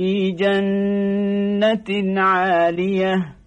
في جنة عالية.